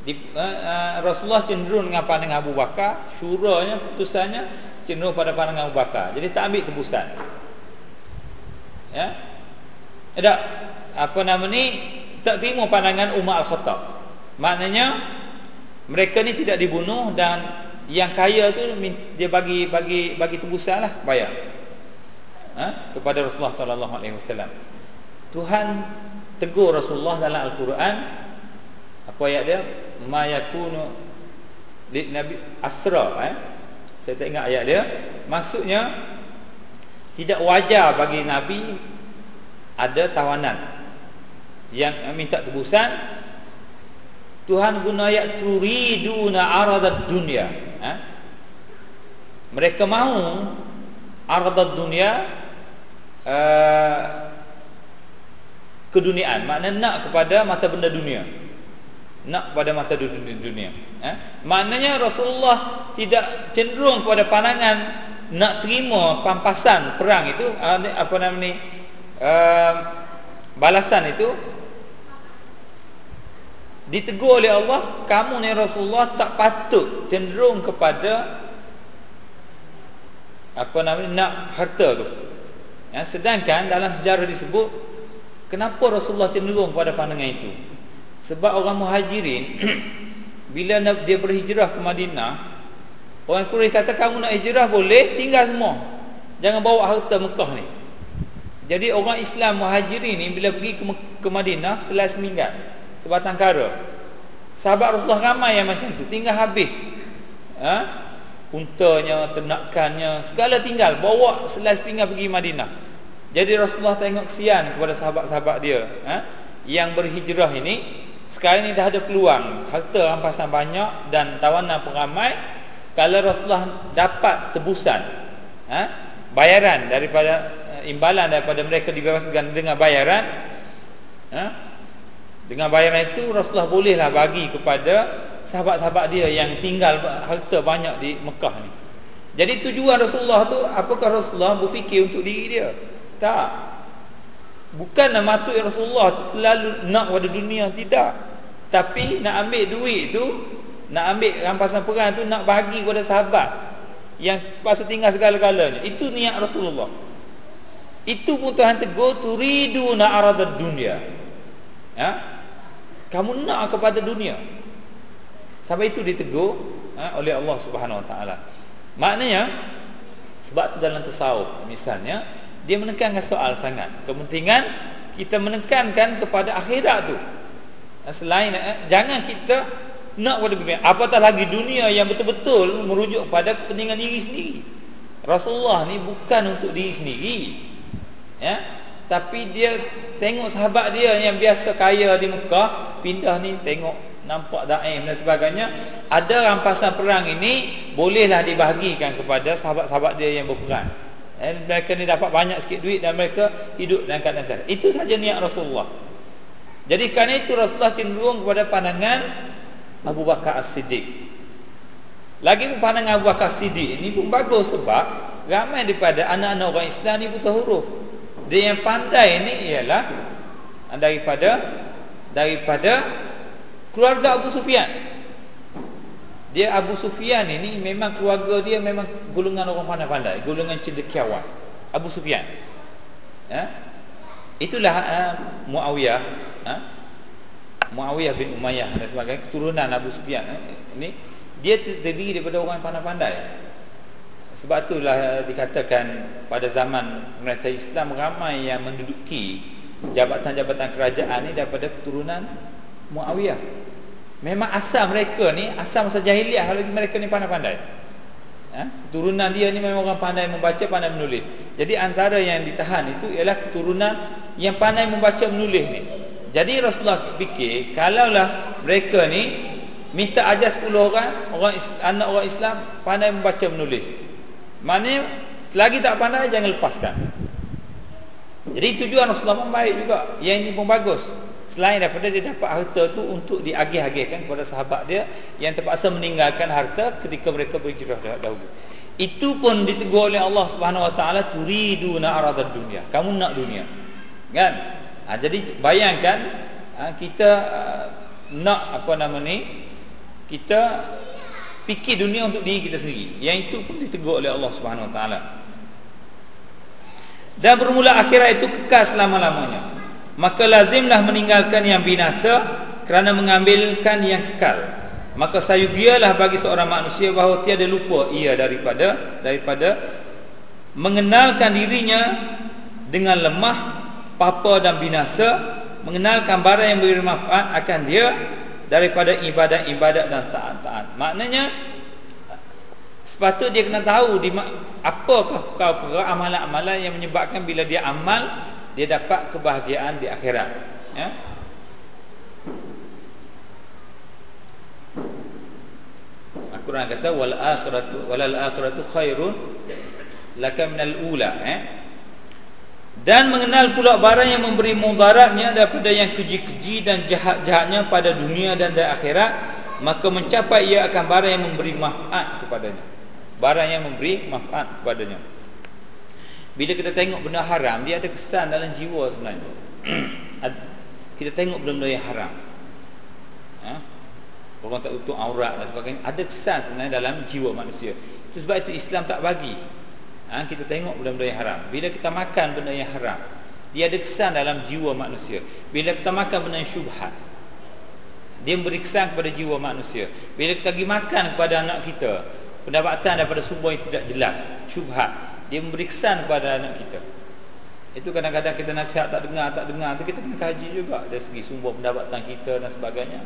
di, uh, Rasulullah cenderung dengan pandangan Abu Bakar syuranya putusannya cenderung pada pandangan Abu Bakar. Jadi tak ambil tebusan. Ya? Tak apa nama ni tak terima pandangan Umar Al-Khattab. Maknanya mereka ni tidak dibunuh dan yang kaya tu dia bagi bagi bagi tebusan lah bayar. Ha? kepada Rasulullah sallallahu alaihi wasallam. Tuhan tegur Rasulullah dalam Al-Quran apa ayat dia ma yakunu li nabi asra eh? Saya tak ingat ayat dia. Maksudnya tidak wajar bagi nabi ada tawanan yang minta tebusan. Tuhan guna ayat turiduna aradad dunya eh? mereka mahu aradad dunya uh, keduniaan. Maknanya nak kepada mata benda dunia nak pada mata dunia, dunia. Eh? maknanya Rasulullah tidak cenderung kepada pandangan nak terima pampasan perang itu apa nama ni uh, balasan itu ditegur oleh Allah kamu ni Rasulullah tak patut cenderung kepada apa nama ni nak harta tu ya, sedangkan dalam sejarah disebut kenapa Rasulullah cenderung kepada pandangan itu sebab orang muhajirin Bila dia berhijrah ke Madinah Orang Quraisy kata kamu nak hijrah boleh Tinggal semua. Jangan bawa harta Mekah ni. Jadi orang Islam muhajirin ni Bila pergi ke, ke Madinah Selai seminggat Sebatang kara. Sahabat Rasulullah ramai yang macam tu Tinggal habis. Ha? Untanya, ternakannya Segala tinggal Bawa selai sepinggan pergi Madinah. Jadi Rasulullah tengok kesian Kepada sahabat-sahabat dia ha? Yang berhijrah ini sekarang ni dah ada peluang harta rampasan banyak dan tawanan peramai kalau Rasulullah dapat tebusan ha? bayaran daripada uh, imbalan daripada mereka dibebaskan dengan bayaran ha? dengan bayaran itu Rasulullah bolehlah bagi kepada sahabat-sahabat dia yang tinggal harta banyak di Mekah ni jadi tujuan Rasulullah tu apakah Rasulullah berfikir untuk diri dia tak Bukanlah maksud Rasulullah terlalu nak pada dunia tidak. Tapi nak ambil duit tu, nak ambil rampasan perang tu nak bagi kepada sahabat yang terpaksa tinggal segala-galanya. Itu niat Rasulullah. Itu pun Tuhan tegur turiduna aradad dunia. Ya? Kamu nak kepada dunia. Sampai itu ditegur ha, oleh Allah Subhanahu Wa Taala. Maknanya sebab tu dalam tasawuf misalnya dia menekankan soal sangat. Kepentingan kita menekankan kepada akhirat tu. Selain eh, jangan kita nak pada dunia. Apatah lagi dunia yang betul-betul merujuk pada kepentingan diri sendiri. Rasulullah ni bukan untuk diri sendiri. Ya? Tapi dia tengok sahabat dia yang biasa kaya di Mekah pindah ni tengok nampak daim dan sebagainya. Ada rampasan perang ini bolehlah dibahagikan kepada sahabat-sahabat dia yang berperang dan mereka ni dapat banyak sikit duit dan mereka hidup dalam keadaan sehat. Itu saja niat Rasulullah. Jadi kerana itu Rasulullah cenderung kepada pandangan Abu Bakar As-Siddiq. Lagi pun pandangan Abu Bakar As-Siddiq ini pun bagus sebab ramai daripada anak-anak orang Islam ni buta huruf. Dia yang pandai ni ialah daripada daripada keluarga Abu Sufyan. Dia Abu Sufyan ini memang keluarga dia memang golongan orang pandai-pandai, golongan cendekiawan. Abu Sufyan. Ya. Itulah uh, Muawiyah, ha? Muawiyah bin Umayyah dan sebagainya keturunan Abu Sufyan eh? ini dia terdiri daripada orang pandai-pandai. Sebab itulah dikatakan pada zaman pemerintah Islam ramai yang menduduki jabatan-jabatan kerajaan ini daripada keturunan Muawiyah. Memang asal mereka ni Asal masa jahiliah Lagi mereka ni pandai-pandai. Ha? Keturunan dia ni memang orang pandai membaca Pandai menulis. Jadi antara yang ditahan itu Ialah keturunan Yang pandai membaca menulis ni. Jadi Rasulullah fikir Kalaulah mereka ni Minta ajar 10 orang, orang Anak orang Islam Pandai membaca menulis. Maknanya Selagi tak pandai jangan lepaskan. Jadi tujuan Rasulullah pun baik juga. Yang ini pun bagus Selain daripada dia dapat harta tu untuk diagih-agihkan kepada sahabat dia yang terpaksa meninggalkan harta ketika mereka berhijrah dahulu. Itu pun ditegur oleh Allah Subhanahu Wa Taala turiduna aradad dunia. Kamu nak dunia. Kan? Ha, jadi bayangkan ha, kita uh, nak apa nama ni? Kita fikir dunia untuk diri kita sendiri. Yang itu pun ditegur oleh Allah Subhanahu Wa Taala. Dan bermula akhirat itu kekal selama-lamanya maka lazimlah meninggalkan yang binasa kerana mengambilkan yang kekal. Maka sayugialah bagi seorang manusia bahawa tiada lupa ia daripada daripada mengenalkan dirinya dengan lemah papa dan binasa mengenalkan barang yang beri manfaat akan dia daripada ibadat-ibadat dan taat-taat. Maknanya sepatutnya dia kena tahu di apakah perkara amalan-amalan yang menyebabkan bila dia amal dia dapat kebahagiaan di akhirat ya. Al-Quran kata wal akhiratu walal akhiratu khairun laka minal ula eh dan mengenal pula barang yang memberi mudaratnya daripada yang keji-keji dan jahat-jahatnya pada dunia dan di akhirat maka mencapai ia akan barang yang memberi manfaat kepadanya. Barang yang memberi manfaat kepadanya bila kita tengok benda haram Dia ada kesan dalam jiwa sebenarnya. Kita tengok benda-benda yang haram. Ha? Orang tak tutup aurat dan sebagainya. Ada kesan sebenarnya dalam jiwa manusia. Itu sebab itu Islam tak bagi. Ha? Kita tengok benda-benda yang haram. Bila kita makan benda yang haram Dia ada kesan dalam jiwa manusia. Bila kita makan benda yang syubhat Dia memberi kesan kepada jiwa manusia. Bila kita pergi makan kepada anak kita Pendapatan daripada sumber yang tidak jelas Syubhat dia memberi kesan kepada anak kita. Itu kadang-kadang kita nasihat tak dengar tak dengar tu kita kena kaji juga. Dari segi sumber pendapatan kita dan sebagainya.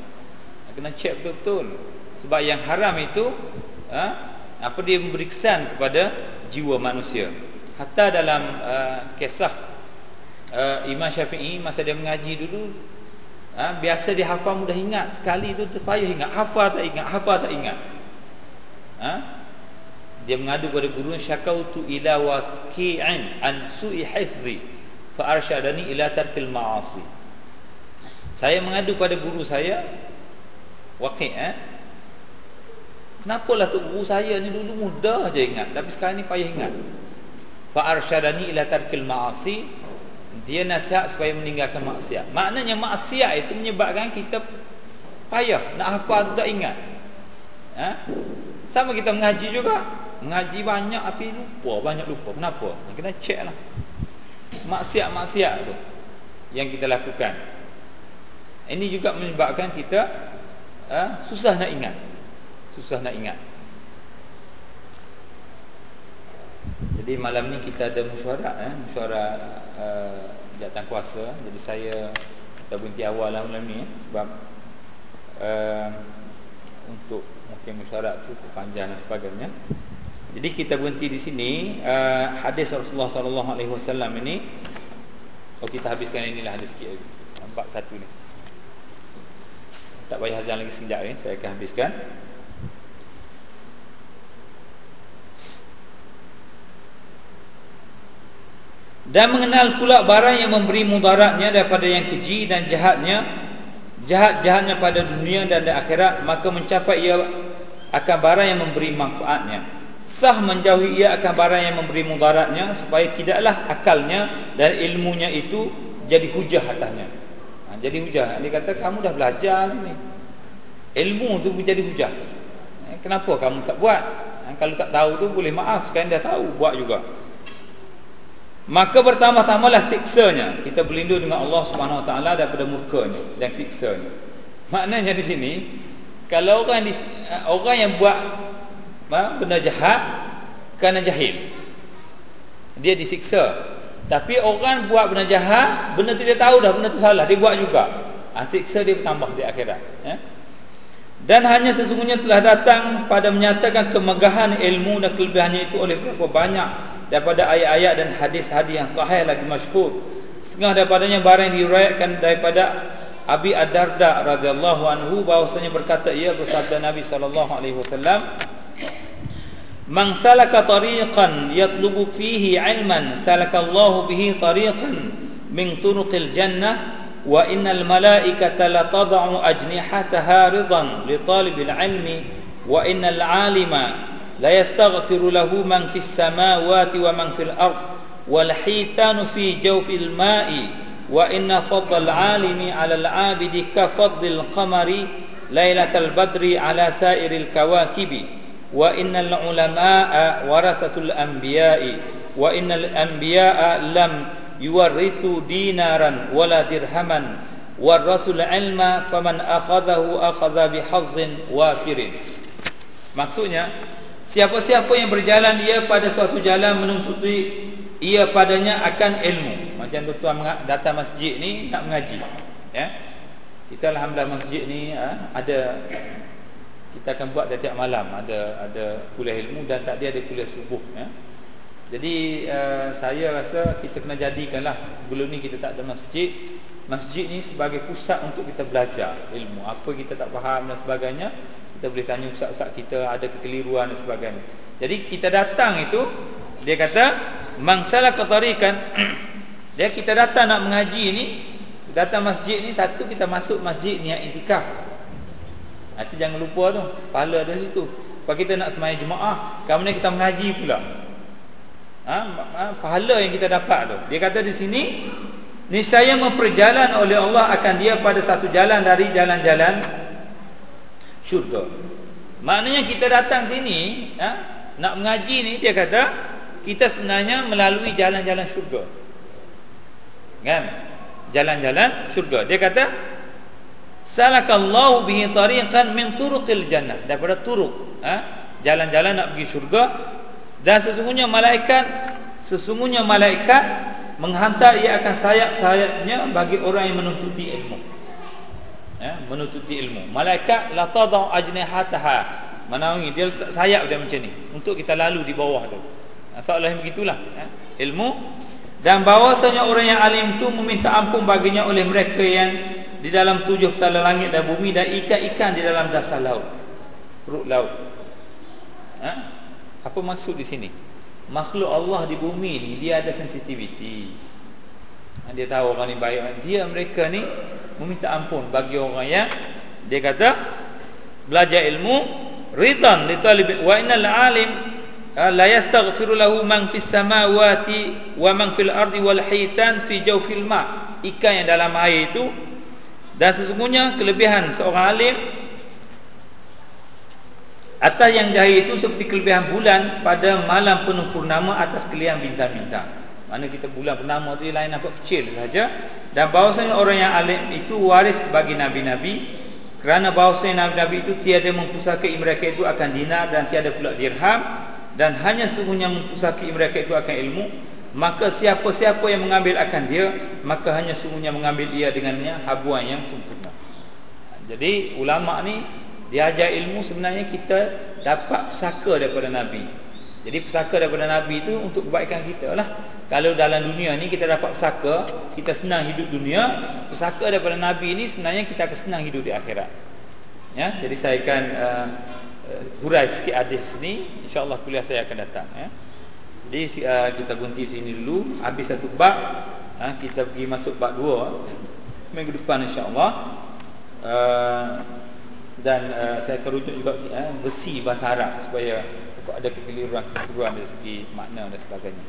Kena check betul-betul. Sebab yang haram itu ha, apa dia memberi kesan kepada jiwa manusia. Hatta dalam uh, kisah uh, Imam Syafi'i masa dia mengaji dulu ha, biasa dia hafal mudah ingat. Sekali tu terpayah ingat. Hafal tak ingat hafal tak ingat. Ha? Dia mengadu kepada guru syakautu ila waqi'an an su'i hifzi fa arsyadani ila tarkil ma'asi saya mengadu pada guru saya waqi' eh Kenapalah tu guru saya ni dulu mudah aja ingat tapi sekarang ni payah ingat. Fa arsyadani ila tarkil ma'asi. Dia nasihat supaya meninggalkan maksiat. Maknanya maksiat itu menyebabkan kita payah nak hafal tu tak ingat. Ha? Sama kita mengaji juga. Mengaji banyak tapi lupa, banyak lupa. Kenapa? Kita cek lah. Maksiat-maksiat tu yang kita lakukan. Ini juga menyebabkan kita ha, susah nak ingat susah nak ingat jadi malam ni kita ada mesyuarat eh? mesyuarat uh, jatuh kuasa jadi saya kita berhenti awal lah malam ni eh? sebab uh, untuk mungkin mesyuarat tu panjang dan sebagainya jadi kita berhenti di sini uh, hadis Rasulullah sallallahu alaihi wasallam ini. Oh kita habiskan inilah hadis sikit nampak satu ni. Tak payah azan lagi sekejap ni saya akan habiskan. Dan mengenal pula barang yang memberi mudaratnya daripada yang keji dan jahatnya jahat-jahatnya pada dunia dan di akhirat maka mencapai ia akan barang yang memberi manfaatnya sah menjauhi ia akan barang yang memberi mudaratnya supaya tidaklah akalnya dan ilmunya itu jadi hujah atasnya. Ha, jadi hujah. Dia kata kamu dah belajar ni. Ilmu tu menjadi hujah. Ha, kenapa kamu tak buat? Ha, kalau tak tahu tu boleh maaf. Sekarang dah tahu buat juga. Maka bertambah-tambahlah siksanya. Kita berlindung dengan Allah Subhanahu Wa Taala daripada murkanya dan siksanya. Maknanya di sini kalau orang di, orang yang buat benda jahat kerana jahil. Dia disiksa. Tapi orang buat benda jahat benda tu dia tahu dah benda tu salah dia buat juga. Ha, siksa dia bertambah di akhirat ya? dan hanya sesungguhnya telah datang pada menyatakan kemegahan ilmu dan kelebihannya itu oleh berapa banyak daripada ayat-ayat dan hadis-hadis yang sahih lagi masyhur. Setengah daripadanya barang diriwayatkan daripada Abi Ad-Darda radhiyallahu anhu bahwasanya berkata ia bersabda Nabi sallallahu alaihi wasallam Man salaka tariqan yatlubu fihi ilman salakallahu bihi tariqan min turuqil jannah wa innal malaikata la tad'u ajnihataha ridan li talibil ilmi wa innal alima la yastaghfiru lahu man fis samawati wa man fil ard wal hitanu fi jawfil ma'i wa inna fadl alimi 'ala al wa innal ulama'a warathatul anbiya'i wa innal anbiya'a lam yuwarrithu dinaran wala dirhaman warasul ilma faman akhadahu akhadha bihazzin wafirin maksudnya Siapa-siapa yang berjalan ia pada suatu jalan menuntuti ia padanya akan ilmu. Macam tuan-tuan datang masjid ni nak mengaji. Ya. Kita alhamdulillah masjid ni ha, ada kita akan buat setiap malam ada ada kuliah ilmu dan tak ada ada kuliah subuh ya. Jadi uh, saya rasa kita kena jadikanlah belum ni kita tak ada masjid. Masjid ni sebagai pusat untuk kita belajar ilmu. Apa kita tak faham dan sebagainya kita boleh tanya ustaz-ustaz kita ada kekeliruan dan sebagainya jadi kita datang itu dia kata mangsalah ketarikan dia kita datang nak mengaji ni datang masjid ni satu kita masuk masjid niat intikaf itu jangan lupa tu pahala ada situ kalau kita nak semayang jemaah kemudian kita mengaji pula ha, ha, pahala yang kita dapat tu dia kata di sini niscaya memperjalan oleh Allah akan dia pada satu jalan dari jalan-jalan syurga. Maknanya kita datang sini ha, nak mengaji ni dia kata kita sebenarnya melalui jalan-jalan syurga. Kan? Jalan-jalan syurga. Dia kata salakallahu bihi tariqan min turuqil jannah daripada turuk ha, jalan-jalan nak pergi syurga dan sesungguhnya malaikat sesungguhnya malaikat menghantar ia akan sayap-sayapnya bagi orang yang menuntuti ilmu ya, menutupi ilmu. Malaikat la tadau ajnihataha. Menaungi dia letak sayap dia macam ni untuk kita lalu di bawah tu. Soalan yang begitulah ya. ilmu dan bahawasanya orang yang alim tu meminta ampun baginya oleh mereka yang di dalam tujuh petala langit dan bumi dan ikan-ikan di dalam dasar laut. Perut laut. Ha? Apa maksud di sini? Makhluk Allah di bumi ni dia ada sensitiviti. Ha, dia tahu orang ni baik. Dia mereka ni meminta ampun bagi orang yang dia kata belajar ilmu ridan li talib wa innal alim ha, la yastaghfiru lahu man fis samawati wa man fil ardi wal hitan fi jawfil ma ikan yang dalam air itu dan sesungguhnya kelebihan seorang alim Atas yang jahil itu seperti kelebihan bulan pada malam penuh purnama atas keliang bintang-bintang. Mana kita bulan purnama tu lain nampak kecil saja dan bahawasanya orang yang alim itu waris bagi nabi-nabi. Kerana bahawasanya nabi-nabi itu tiada mempusakai mereka itu akan dinar dan tiada pula dirham. Dan hanya sungguhnya mempusakai mereka itu akan ilmu maka siapa-siapa yang mengambil akan dia maka hanya sungguhnya mengambil ia dengannya habuan yang sempurna. Jadi ulama ni dia ajar ilmu sebenarnya kita dapat pesaka daripada Nabi. Jadi pesaka daripada Nabi itu untuk kebaikan kita lah. Kalau dalam dunia ni kita dapat pesaka, kita senang hidup dunia, pesaka daripada Nabi ini sebenarnya kita akan senang hidup di akhirat. Ya, jadi saya akan uh, uh, hurai sikit hadis ni, insya-Allah kuliah saya akan datang ya. Jadi uh, kita berhenti sini dulu, habis satu bab, uh, kita pergi masuk bab dua minggu depan insya-Allah. Uh, dan uh, saya akan rujuk juga uh, besi bahasa Arab supaya ada kekeliruan-kekeliruan dari segi makna dan sebagainya.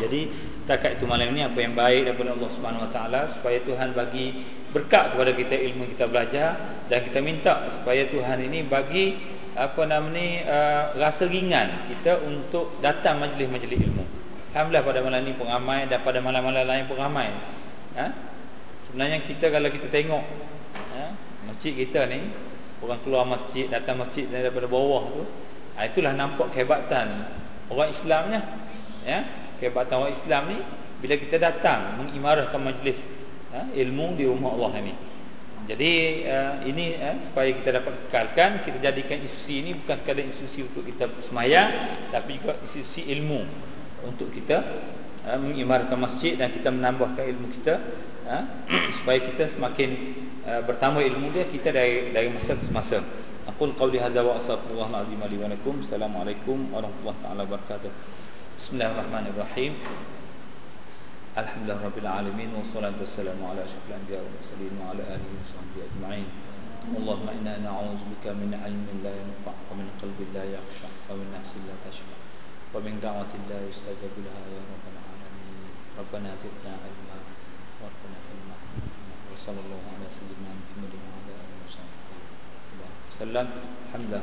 Jadi setakat itu malam ini apa yang baik daripada Allah Subhanahu Taala supaya Tuhan bagi berkat kepada kita ilmu kita belajar dan kita minta supaya Tuhan ini bagi apa nama ni uh, rasa ringan kita untuk datang majlis-majlis ilmu. Alhamdulillah pada malam ini pun ramai dan pada malam-malam lain pun ramai. Ha? Sebenarnya kita kalau kita tengok ha? masjid kita ni orang keluar masjid datang masjid daripada bawah tu ha, itulah nampak kehebatan orang Islamnya ya kehebatan orang Islam ni bila kita datang mengimarahkan majlis ha, ilmu di rumah Allah ini jadi uh, ini uh, supaya kita dapat kekalkan kita jadikan institusi ini bukan sekadar institusi untuk kita semayang tapi juga institusi ilmu untuk kita uh, mengimarahkan masjid dan kita menambahkan ilmu kita uh, supaya kita semakin Eh, bertambah ilmu dia kita dari dari masa ke masa. Aku qauli hadza wa astaghfirullah alazim li wa lakum. Assalamualaikum warahmatullahi wabarakatuh. Bismillahirrahmanirrahim. الحمد لله رب العالمين والصلاة والسلام على أشرف الأنبياء والمرسلين وعلى آله وصحبه أجمعين. اللهم إنا نعوذ بك من علم لا ينفع ومن قلب لا يخشع ومن نفس لا تشفع ومن دعوة لا يستجاب لها يا رب العالمين. ربنا زدنا علما وربنا سلما. وصلى الله على سيدنا محمد وعلى آله وصحبه وسلم الحمد لله